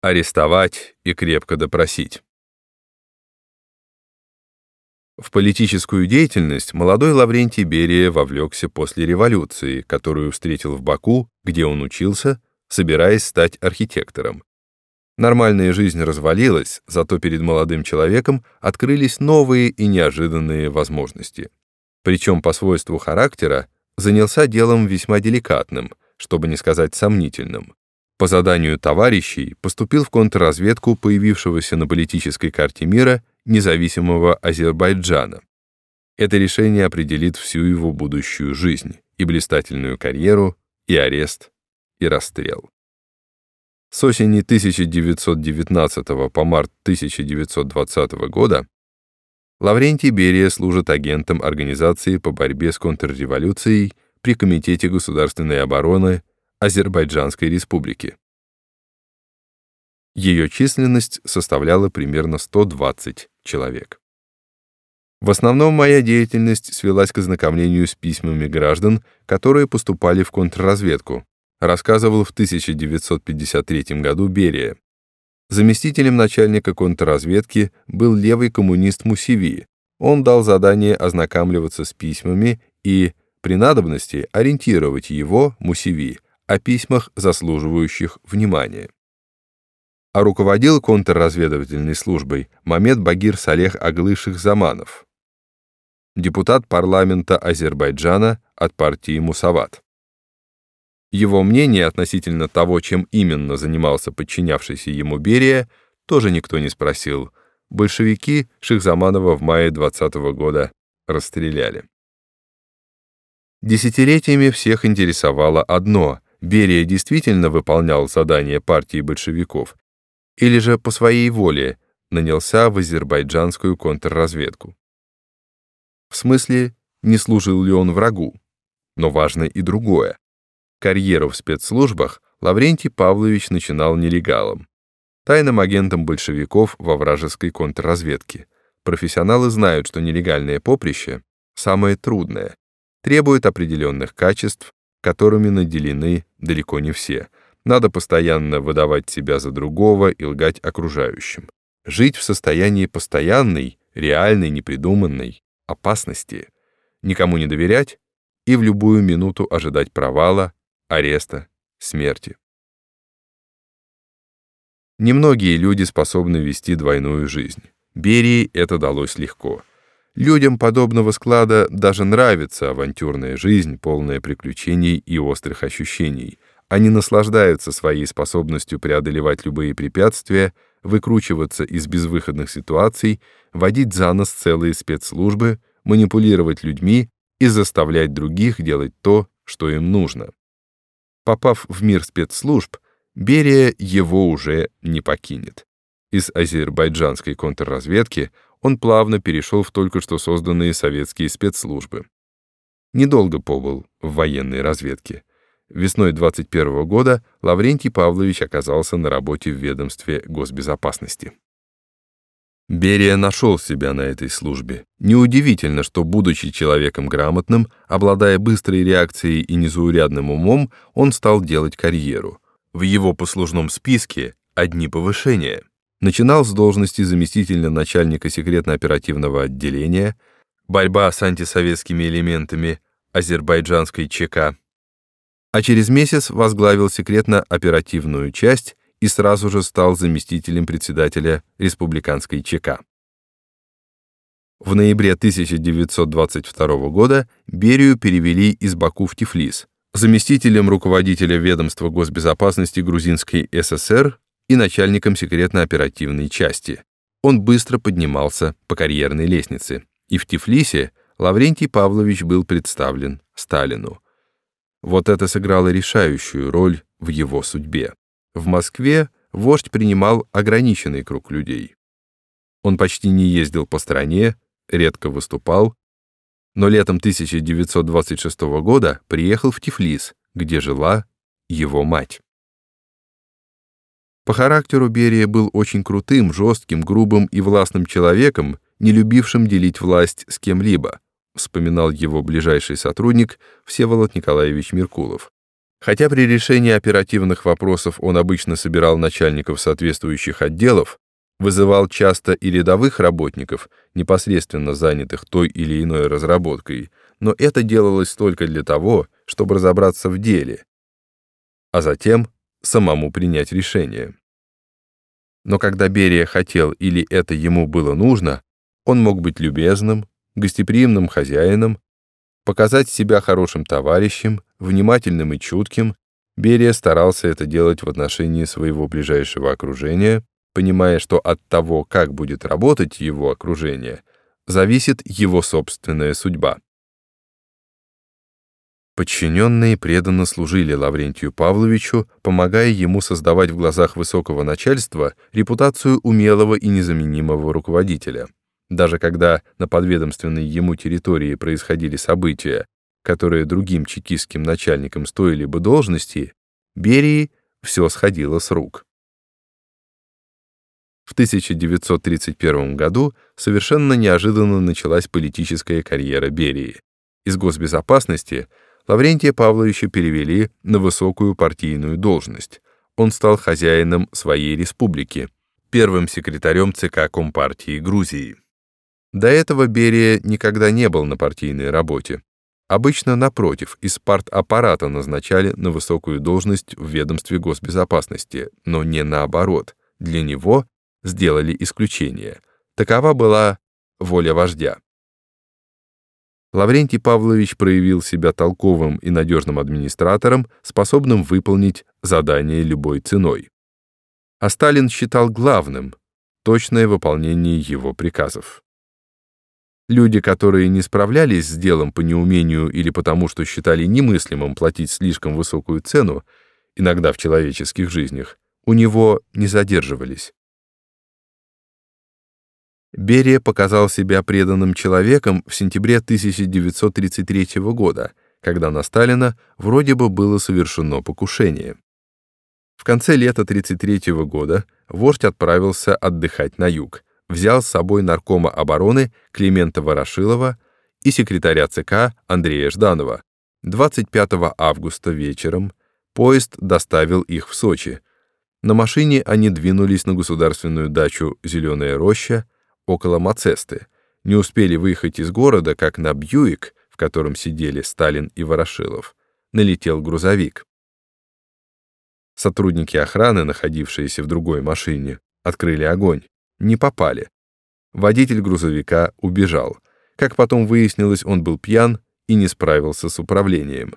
арестовать и крепко допросить. В политическую деятельность молодой Лаврентий Берия вовлекся после революции, которую встретил в Баку, где он учился, собираясь стать архитектором. Нормальная жизнь развалилась, зато перед молодым человеком открылись новые и неожиданные возможности. Причем по свойству характера занялся делом весьма деликатным, чтобы не сказать сомнительным. По заданию товарищей поступил в контрразведку появившегося на политической карте мира независимого Азербайджана. Это решение определит всю его будущую жизнь, и блистательную карьеру, и арест, и расстрел. С осени 1919 по март 1920 года Лаврентий Берия служит агентом Организации по борьбе с контрреволюцией при Комитете государственной обороны Азербайджанской республики. Ее численность составляла примерно 120 человек. В основном моя деятельность свелась к ознакомлению с письмами граждан, которые поступали в контрразведку, рассказывал в 1953 году Берия. Заместителем начальника контрразведки был левый коммунист Мусиви. Он дал задание ознакомливаться с письмами и, при надобности, ориентировать его, Мусиви, о письмах, заслуживающих внимания а руководил контрразведывательной службой Мамед Багир Салех Аглыших Заманов, депутат парламента Азербайджана от партии Мусават. Его мнение относительно того, чем именно занимался подчинявшийся ему Берия, тоже никто не спросил. Большевики Шихзаманова в мае 20 -го года расстреляли. Десятилетиями всех интересовало одно — Берия действительно выполнял задания партии большевиков или же по своей воле нанялся в азербайджанскую контрразведку. В смысле, не служил ли он врагу? Но важно и другое. Карьеру в спецслужбах Лаврентий Павлович начинал нелегалом, тайным агентом большевиков во вражеской контрразведке. Профессионалы знают, что нелегальное поприще самое трудное, требует определенных качеств, которыми наделены далеко не все — надо постоянно выдавать себя за другого и лгать окружающим. Жить в состоянии постоянной, реальной, непридуманной опасности. Никому не доверять и в любую минуту ожидать провала, ареста, смерти. Немногие люди способны вести двойную жизнь. Берии это далось легко. Людям подобного склада даже нравится авантюрная жизнь, полная приключений и острых ощущений — они наслаждаются своей способностью преодолевать любые препятствия, выкручиваться из безвыходных ситуаций, водить за нос целые спецслужбы, манипулировать людьми и заставлять других делать то, что им нужно. Попав в мир спецслужб, Берия его уже не покинет. Из азербайджанской контрразведки он плавно перешел в только что созданные советские спецслужбы. Недолго побыл в военной разведке. Весной 21 года Лаврентий Павлович оказался на работе в ведомстве госбезопасности. Берия нашел себя на этой службе. Неудивительно, что, будучи человеком грамотным, обладая быстрой реакцией и незаурядным умом, он стал делать карьеру. В его послужном списке одни повышения. Начинал с должности заместителя начальника секретно-оперативного отделения, борьба с антисоветскими элементами азербайджанской ЧК, а через месяц возглавил секретно-оперативную часть и сразу же стал заместителем председателя республиканской ЧК. В ноябре 1922 года Берию перевели из Баку в Тифлис, заместителем руководителя ведомства госбезопасности Грузинской ССР и начальником секретно-оперативной части. Он быстро поднимался по карьерной лестнице, и в Тифлисе Лаврентий Павлович был представлен Сталину. Вот это сыграло решающую роль в его судьбе. В Москве вождь принимал ограниченный круг людей. Он почти не ездил по стране, редко выступал, но летом 1926 года приехал в Тифлис, где жила его мать. По характеру Берия был очень крутым, жестким, грубым и властным человеком, не любившим делить власть с кем-либо, вспоминал его ближайший сотрудник Всеволод Николаевич Меркулов. Хотя при решении оперативных вопросов он обычно собирал начальников соответствующих отделов, вызывал часто и рядовых работников, непосредственно занятых той или иной разработкой, но это делалось только для того, чтобы разобраться в деле, а затем самому принять решение. Но когда Берия хотел или это ему было нужно, он мог быть любезным, гостеприимным хозяином, показать себя хорошим товарищем, внимательным и чутким, Берия старался это делать в отношении своего ближайшего окружения, понимая, что от того, как будет работать его окружение, зависит его собственная судьба. Подчиненные преданно служили Лаврентию Павловичу, помогая ему создавать в глазах высокого начальства репутацию умелого и незаменимого руководителя. Даже когда на подведомственной ему территории происходили события, которые другим чекистским начальникам стоили бы должности, Берии все сходило с рук. В 1931 году совершенно неожиданно началась политическая карьера Берии. Из госбезопасности – Лаврентия Павловича перевели на высокую партийную должность. Он стал хозяином своей республики, первым секретарем ЦК Компартии Грузии. До этого Берия никогда не был на партийной работе. Обычно, напротив, из партаппарата назначали на высокую должность в ведомстве госбезопасности, но не наоборот. Для него сделали исключение. Такова была воля вождя. Лаврентий Павлович проявил себя толковым и надежным администратором, способным выполнить задание любой ценой. А Сталин считал главным точное выполнение его приказов. Люди, которые не справлялись с делом по неумению или потому, что считали немыслимым платить слишком высокую цену, иногда в человеческих жизнях, у него не задерживались. Берия показал себя преданным человеком в сентябре 1933 года, когда на Сталина вроде бы было совершено покушение. В конце лета 1933 года вождь отправился отдыхать на юг, взял с собой наркома обороны Климента Ворошилова и секретаря ЦК Андрея Жданова. 25 августа вечером поезд доставил их в Сочи. На машине они двинулись на государственную дачу «Зеленая роща», около Мацесты, не успели выехать из города, как на Бьюик, в котором сидели Сталин и Ворошилов, налетел грузовик. Сотрудники охраны, находившиеся в другой машине, открыли огонь. Не попали. Водитель грузовика убежал. Как потом выяснилось, он был пьян и не справился с управлением.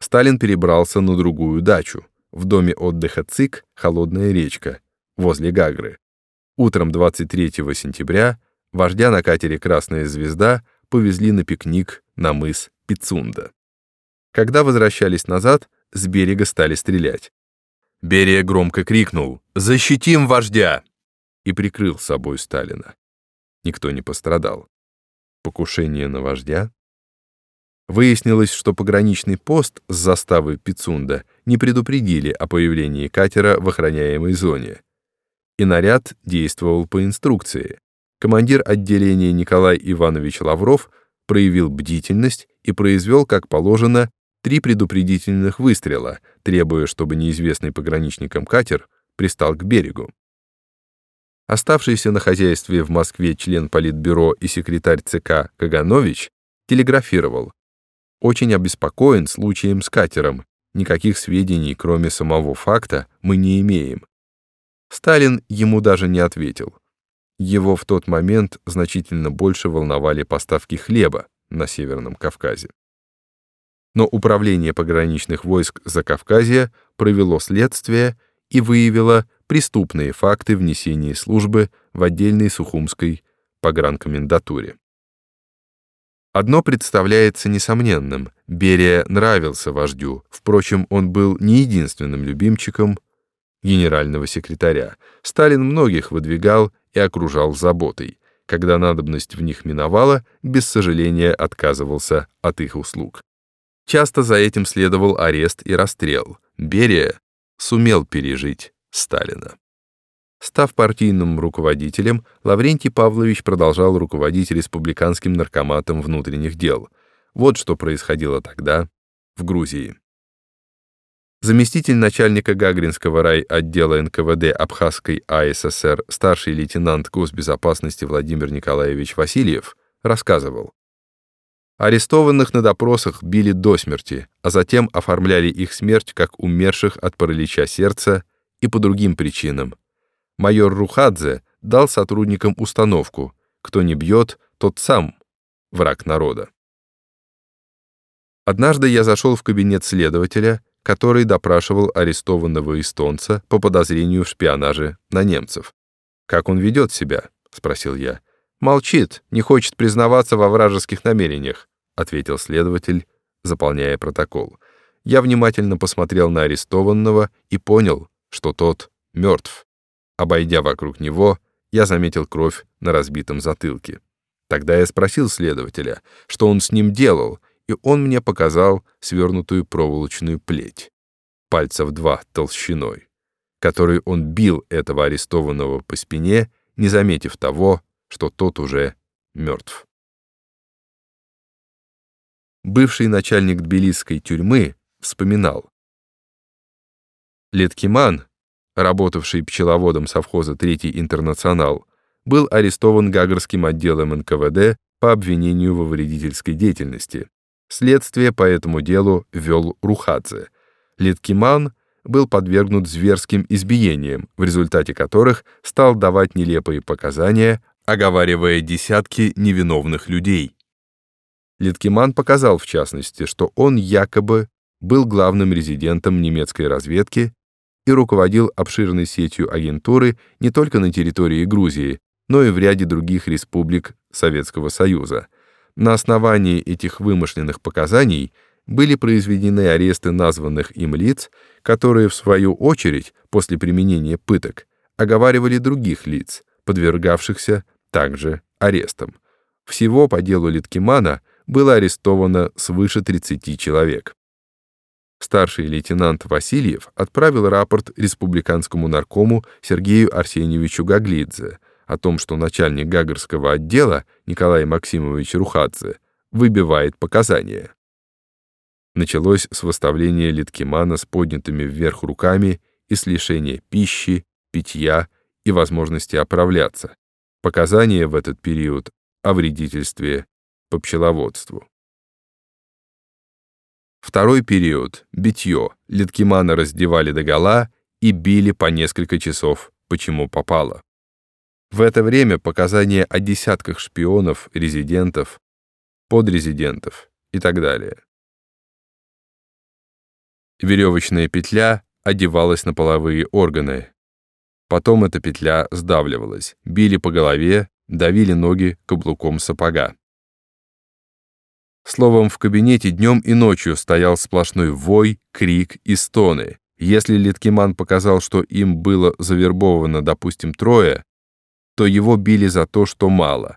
Сталин перебрался на другую дачу, в доме отдыха ЦИК «Холодная речка», возле Гагры. Утром 23 сентября вождя на катере «Красная звезда» повезли на пикник на мыс Пицунда. Когда возвращались назад, с берега стали стрелять. Берия громко крикнул «Защитим вождя!» и прикрыл собой Сталина. Никто не пострадал. Покушение на вождя? Выяснилось, что пограничный пост с заставы Пицунда не предупредили о появлении катера в охраняемой зоне и наряд действовал по инструкции. Командир отделения Николай Иванович Лавров проявил бдительность и произвел, как положено, три предупредительных выстрела, требуя, чтобы неизвестный пограничникам катер пристал к берегу. Оставшийся на хозяйстве в Москве член Политбюро и секретарь ЦК Каганович телеграфировал. Очень обеспокоен случаем с катером. Никаких сведений, кроме самого факта, мы не имеем. Сталин ему даже не ответил. Его в тот момент значительно больше волновали поставки хлеба на Северном Кавказе. Но управление пограничных войск Закавказья провело следствие и выявило преступные факты внесения службы в отдельной Сухумской погранкомендатуре. Одно представляется несомненным. Берия нравился вождю, впрочем, он был не единственным любимчиком генерального секретаря, Сталин многих выдвигал и окружал заботой. Когда надобность в них миновала, без сожаления отказывался от их услуг. Часто за этим следовал арест и расстрел. Берия сумел пережить Сталина. Став партийным руководителем, Лаврентий Павлович продолжал руководить республиканским наркоматом внутренних дел. Вот что происходило тогда в Грузии. Заместитель начальника Гагринского райотдела НКВД Абхазской АССР старший лейтенант госбезопасности Владимир Николаевич Васильев рассказывал. Арестованных на допросах били до смерти, а затем оформляли их смерть как умерших от паралича сердца и по другим причинам. Майор Рухадзе дал сотрудникам установку «Кто не бьет, тот сам враг народа». Однажды я зашел в кабинет следователя, который допрашивал арестованного эстонца по подозрению в шпионаже на немцев. «Как он ведет себя?» — спросил я. «Молчит, не хочет признаваться во вражеских намерениях ответил следователь, заполняя протокол. Я внимательно посмотрел на арестованного и понял, что тот мертв. Обойдя вокруг него, я заметил кровь на разбитом затылке. Тогда я спросил следователя, что он с ним делал, и он мне показал свернутую проволочную плеть, пальцев два толщиной, которой он бил этого арестованного по спине, не заметив того, что тот уже мертв. Бывший начальник тбилисской тюрьмы вспоминал. Леткиман, работавший пчеловодом совхоза «Третий интернационал», был арестован Гагарским отделом НКВД по обвинению во вредительской деятельности. Следствие по этому делу вел Рухадзе. Леткиман был подвергнут зверским избиениям, в результате которых стал давать нелепые показания, оговаривая десятки невиновных людей. Литкеман показал, в частности, что он якобы был главным резидентом немецкой разведки и руководил обширной сетью агентуры не только на территории Грузии, но и в ряде других республик Советского Союза. На основании этих вымышленных показаний были произведены аресты названных им лиц, которые, в свою очередь, после применения пыток, оговаривали других лиц, подвергавшихся также арестам. Всего по делу Литкемана было арестовано свыше 30 человек. Старший лейтенант Васильев отправил рапорт республиканскому наркому Сергею Арсеньевичу Гаглидзе о том, что начальник Гагарского отдела Николай Максимович Рухадзе выбивает показания. Началось с выставления Литкимана с поднятыми вверх руками и с лишения пищи, питья и возможности оправляться. Показания в этот период о вредительстве по пчеловодству. Второй период — битье. Литкимана раздевали догола и били по несколько часов, почему попало. В это время показания о десятках шпионов, резидентов, подрезидентов и так далее. Веревочная петля одевалась на половые органы. Потом эта петля сдавливалась, били по голове, давили ноги каблуком сапога. Словом, в кабинете днем и ночью стоял сплошной вой, крик и стоны. Если Литкиман показал, что им было завербовано, допустим, трое, то его били за то, что мало.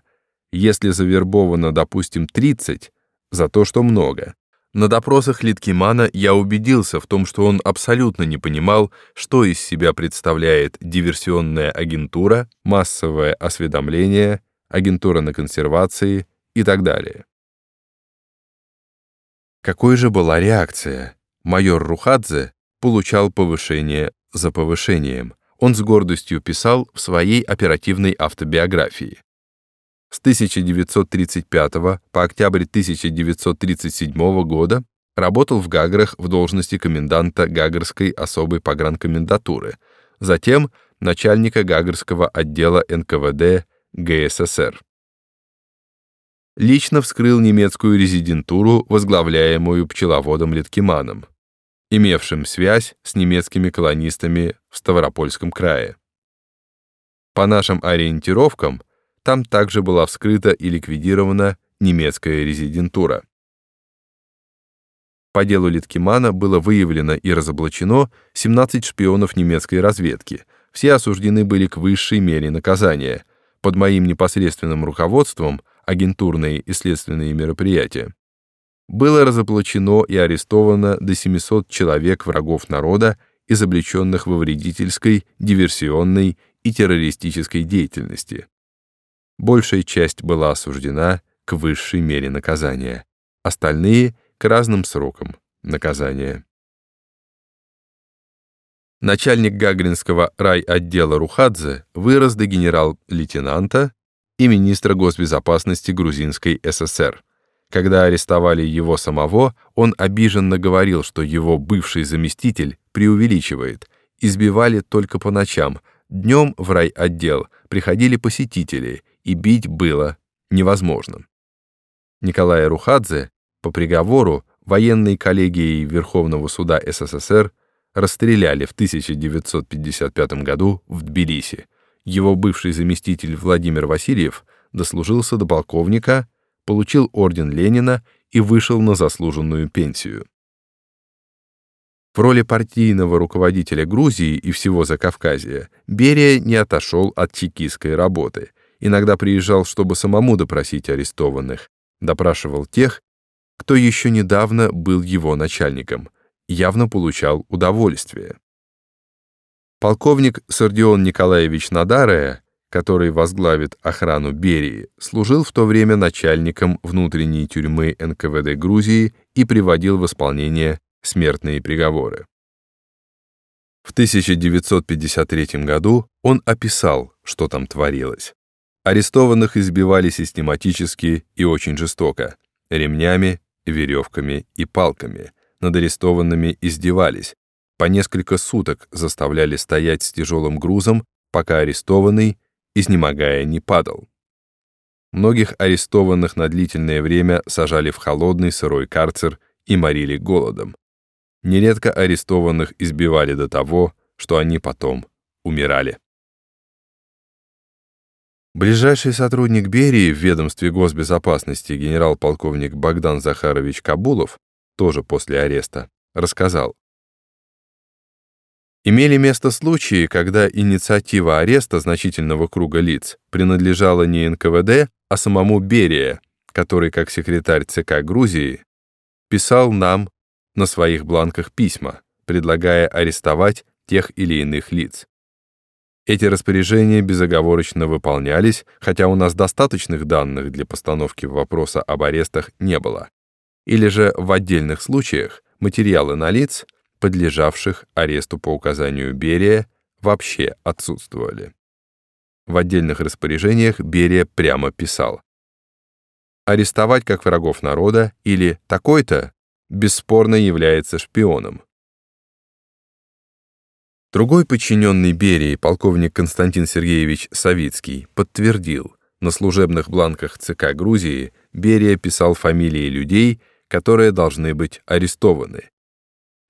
Если завербовано, допустим, 30, за то, что много. На допросах Литкимана я убедился в том, что он абсолютно не понимал, что из себя представляет диверсионная агентура, массовое осведомление, агентура на консервации и так далее. Какой же была реакция? Майор Рухадзе получал повышение за повышением. Он с гордостью писал в своей оперативной автобиографии. С 1935 по октябрь 1937 года работал в Гаграх в должности коменданта Гагарской особой погранкомендатуры, затем начальника Гагарского отдела НКВД ГССР лично вскрыл немецкую резидентуру, возглавляемую пчеловодом Литкиманом, имевшим связь с немецкими колонистами в Ставропольском крае. По нашим ориентировкам, там также была вскрыта и ликвидирована немецкая резидентура. По делу Литкимана было выявлено и разоблачено 17 шпионов немецкой разведки. Все осуждены были к высшей мере наказания. Под моим непосредственным руководством – агентурные и следственные мероприятия. Было разоблачено и арестовано до 700 человек врагов народа, изобличенных во вредительской, диверсионной и террористической деятельности. Большая часть была осуждена к высшей мере наказания, остальные — к разным срокам наказания. начальник Гагаринского райотдела Рухадзе вырос до генерал-лейтенанта и министра госбезопасности Грузинской ССР. Когда арестовали его самого, он обиженно говорил, что его бывший заместитель преувеличивает, избивали только по ночам, днем в райотдел приходили посетители, и бить было невозможно. Николая Рухадзе по приговору военной коллегией Верховного суда СССР расстреляли в 1955 году в Тбилиси. Его бывший заместитель Владимир Васильев дослужился до полковника, получил орден Ленина и вышел на заслуженную пенсию. В роли партийного руководителя Грузии и всего Закавказья Берия не отошел от чекистской работы. Иногда приезжал, чтобы самому допросить арестованных, допрашивал тех, кто еще недавно был его начальником, явно получал удовольствие. Полковник Сардион Николаевич Надарая, который возглавит охрану Берии, служил в то время начальником внутренней тюрьмы НКВД Грузии и приводил в исполнение смертные приговоры. В 1953 году он описал, что там творилось. Арестованных избивали систематически и очень жестоко, ремнями, веревками и палками. Над арестованными издевались. По несколько суток заставляли стоять с тяжелым грузом, пока арестованный, изнемогая, не падал. Многих арестованных на длительное время сажали в холодный сырой карцер и морили голодом. Нередко арестованных избивали до того, что они потом умирали. Ближайший сотрудник Берии в ведомстве госбезопасности генерал-полковник Богдан Захарович Кабулов, тоже после ареста, рассказал. Имели место случаи, когда инициатива ареста значительного круга лиц принадлежала не НКВД, а самому Берия, который, как секретарь ЦК Грузии, писал нам на своих бланках письма, предлагая арестовать тех или иных лиц. Эти распоряжения безоговорочно выполнялись, хотя у нас достаточных данных для постановки вопроса об арестах не было. Или же в отдельных случаях материалы на лиц, подлежавших аресту по указанию Берия, вообще отсутствовали. В отдельных распоряжениях Берия прямо писал «Арестовать как врагов народа» или «такой-то» бесспорно является шпионом. Другой подчиненный Берии, полковник Константин Сергеевич Савицкий, подтвердил, на служебных бланках ЦК Грузии Берия писал фамилии людей, которые должны быть арестованы.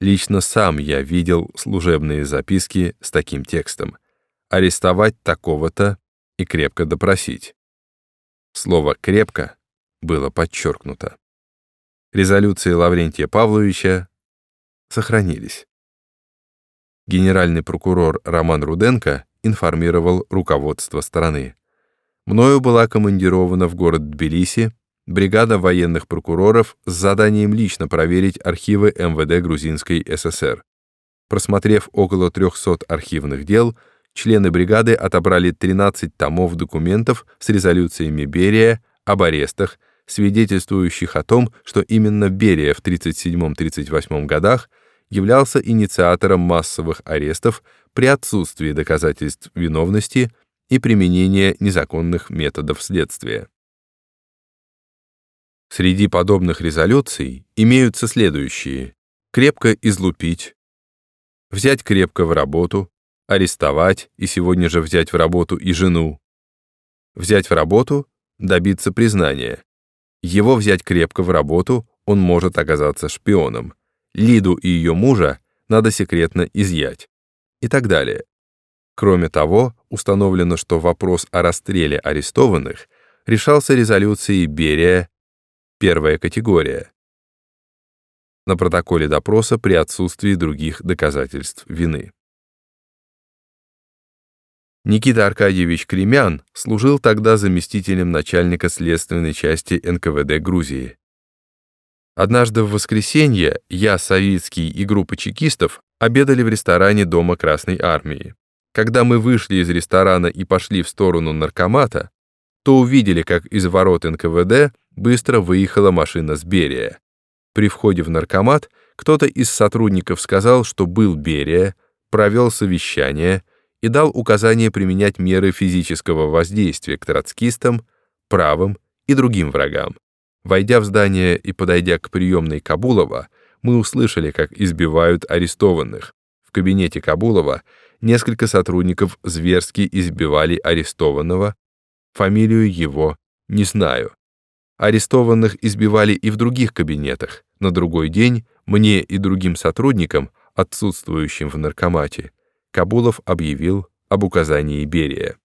Лично сам я видел служебные записки с таким текстом «Арестовать такого-то и крепко допросить». Слово «крепко» было подчеркнуто. Резолюции Лаврентия Павловича сохранились генеральный прокурор Роман Руденко информировал руководство страны. Мною была командирована в город Тбилиси бригада военных прокуроров с заданием лично проверить архивы МВД Грузинской ССР. Просмотрев около 300 архивных дел, члены бригады отобрали 13 томов документов с резолюциями Берия об арестах, свидетельствующих о том, что именно Берия в 1937-1938 годах являлся инициатором массовых арестов при отсутствии доказательств виновности и применения незаконных методов следствия. Среди подобных резолюций имеются следующие. Крепко излупить, взять крепко в работу, арестовать и сегодня же взять в работу и жену, взять в работу, добиться признания. Его взять крепко в работу, он может оказаться шпионом. Лиду и ее мужа надо секретно изъять и так далее. Кроме того, установлено, что вопрос о расстреле арестованных решался резолюцией Берия, первая категория, на протоколе допроса при отсутствии других доказательств вины. Никита Аркадьевич Кремян служил тогда заместителем начальника следственной части НКВД Грузии. Однажды в воскресенье я, Савицкий и группа чекистов обедали в ресторане Дома Красной Армии. Когда мы вышли из ресторана и пошли в сторону наркомата, то увидели, как из ворот НКВД быстро выехала машина с Берия. При входе в наркомат кто-то из сотрудников сказал, что был Берия, провел совещание и дал указание применять меры физического воздействия к троцкистам, правым и другим врагам. Войдя в здание и подойдя к приемной Кабулова, мы услышали, как избивают арестованных. В кабинете Кабулова несколько сотрудников зверски избивали арестованного, фамилию его не знаю. Арестованных избивали и в других кабинетах. На другой день мне и другим сотрудникам, отсутствующим в наркомате, Кабулов объявил об указании Берия.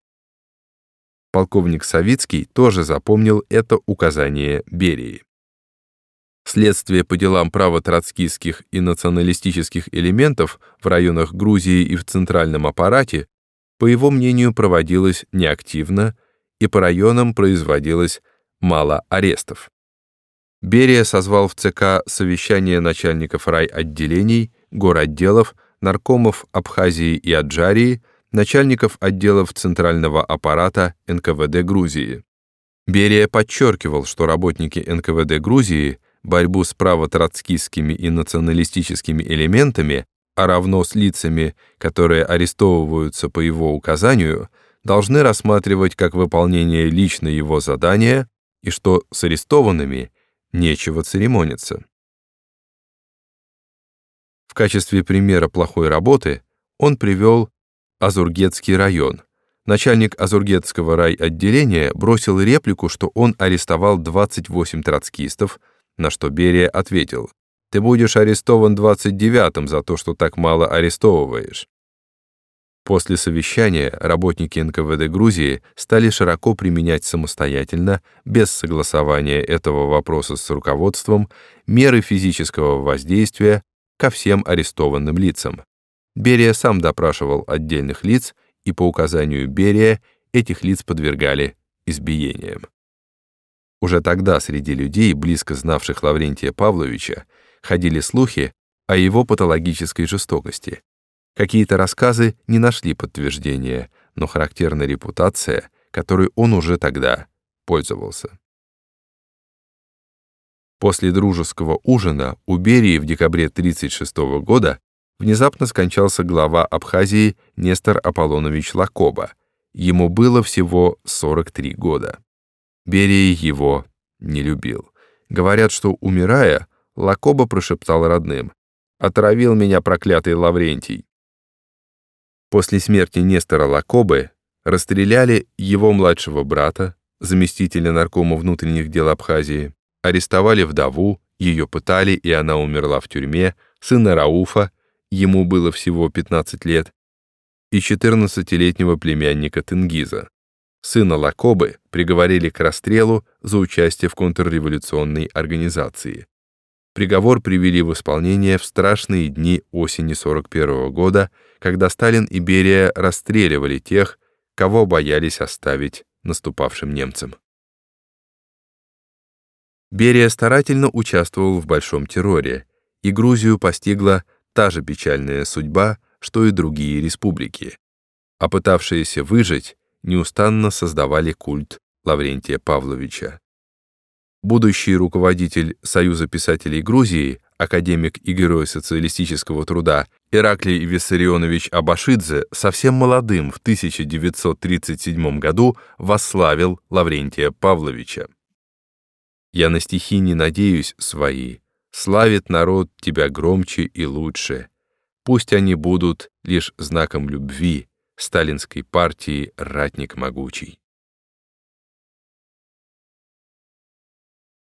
Полковник Савицкий тоже запомнил это указание Берии. Следствие по делам права троцкистских и националистических элементов в районах Грузии и в центральном аппарате, по его мнению, проводилось неактивно, и по районам производилось мало арестов. Берия созвал в ЦК совещание начальников райотделений, городделов, наркомов Абхазии и Аджарии, начальников отделов центрального аппарата НКВД Грузии. Берия подчеркивал, что работники НКВД Грузии борьбу с правотроцкистскими и националистическими элементами, а равно с лицами, которые арестовываются по его указанию, должны рассматривать как выполнение лично его задания и что с арестованными нечего церемониться. В качестве примера плохой работы он привел Азургетский район. Начальник Азургетского райотделения бросил реплику, что он арестовал 28 троцкистов, на что Берия ответил, «Ты будешь арестован 29-м за то, что так мало арестовываешь». После совещания работники НКВД Грузии стали широко применять самостоятельно, без согласования этого вопроса с руководством, меры физического воздействия ко всем арестованным лицам. Берия сам допрашивал отдельных лиц, и по указанию Берия этих лиц подвергали избиениям. Уже тогда среди людей, близко знавших Лаврентия Павловича, ходили слухи о его патологической жестокости. Какие-то рассказы не нашли подтверждения, но характерна репутация, которой он уже тогда пользовался. После дружеского ужина у Берии в декабре 1936 года внезапно скончался глава Абхазии Нестор Аполлонович Лакоба. Ему было всего 43 года. Берия его не любил. Говорят, что, умирая, Лакоба прошептал родным. «Отравил меня проклятый Лаврентий». После смерти Нестора Лакобы расстреляли его младшего брата, заместителя наркома внутренних дел Абхазии, арестовали вдову, ее пытали, и она умерла в тюрьме, сына Рауфа, ему было всего 15 лет, и 14-летнего племянника Тенгиза. Сына Лакобы приговорили к расстрелу за участие в контрреволюционной организации. Приговор привели в исполнение в страшные дни осени 41 года, когда Сталин и Берия расстреливали тех, кого боялись оставить наступавшим немцам. Берия старательно участвовал в большом терроре, и Грузию постигла та же печальная судьба, что и другие республики. А пытавшиеся выжить неустанно создавали культ Лаврентия Павловича. Будущий руководитель Союза писателей Грузии, академик и герой социалистического труда Ираклий Виссарионович Абашидзе совсем молодым в 1937 году восславил Лаврентия Павловича. «Я на стихи не надеюсь свои, славит народ тебя громче и лучше. Пусть они будут лишь знаком любви, сталинской партии ратник могучий.